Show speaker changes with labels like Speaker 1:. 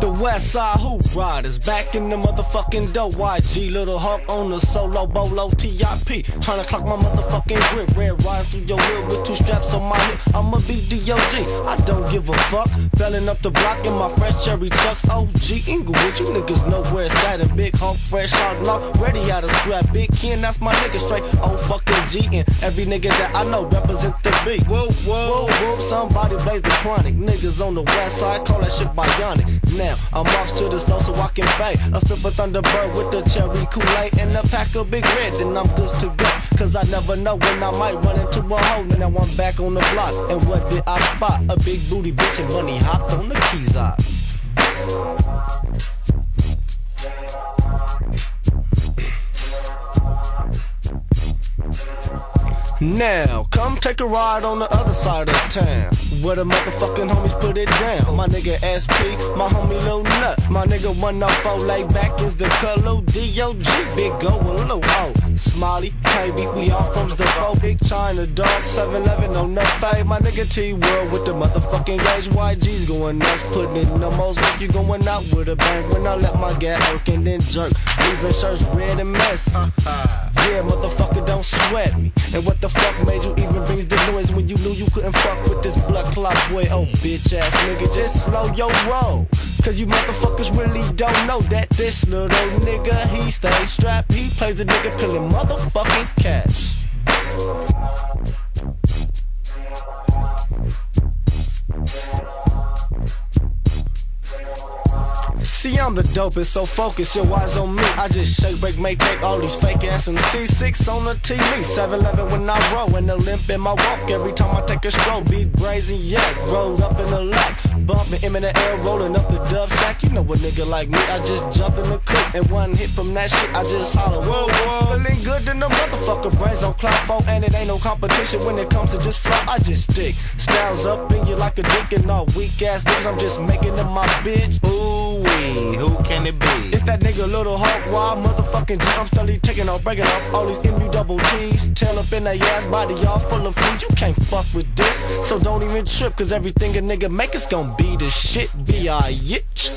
Speaker 1: The West Side Hoop Riders back in the motherfucking dough. YG Little Hawk on the solo bolo TIP. Tryna clock my motherfucking grip. Red riding through your hood with two straps on my hip. I'ma be DOG. I don't give a fuck. Belling up the block in my fresh cherry chucks. OG Inglewood, you niggas know where it's at. And Big Hawk fresh out law. Ready out to scrap. Big Ken, that's my nigga straight. Oh fucking G. And every nigga that I know represent the beat. Whoa, whoa, whoa. Somebody blaze the chronic. Niggas on the west side call that shit bionic. Now I'm off to the slow so I can pay. A flip of Thunderbird with the cherry Kool-Aid and a pack of Big Red, then I'm good to go. Cause I never know when I might run into a hole. And now I'm back on the block. And what did I spot? A big booty bitch and bunny hopped on the keys out. Now, come take a ride on the other side of town. Where the motherfucking homies put it down. My nigga SP, my homie. My nigga 104 lay back is the color DOG. Big go and low oh. Smiley, KB, we all from the four. Big China dog, 711 on that fade. My nigga T World with the motherfucking gauge. YG's going nuts, putting in the most work. You going out with a bang when I let my gas work and then jerk. Leaving shirts red and mess. Yeah, motherfucker, don't sweat me. And what the fuck made you even bring the noise when you knew you couldn't fuck with this blood clot boy? Oh, bitch ass nigga, just slow your roll. Cause you motherfuckers really don't know that this little nigga, he stays strapped. He plays the nigga pillin' motherfucking cats. See, I'm the dopest, so focus your eyes on me. I just shake, break, make, take all these fake ass and C6 on the TV. 711 when I roll, and a limp in my walk every time I take a stroll. Beat brazen, yeah, rolled up in the lock. Bumping M in the air, rolling up the dub sack. You know a nigga like me, I just jump in the cook. And one hit from that shit, I just holler, whoa, whoa. Feeling good than the motherfucker, brains on cloud four, and it ain't no competition when it comes to just flow. I just stick styles up in you like a dick and all weak ass niggas. I'm just making them my bitch.
Speaker 2: Ooh wee, who can it be?
Speaker 1: It's that nigga Little Hawk, wild motherfucking G. I'm steadily taking off, breaking off all these MU double T's. Tail up in that ass, body all full of fleas. You can't fuck with this, so don't even trip, cause everything a nigga make is gonna be the shit. B.I. itch.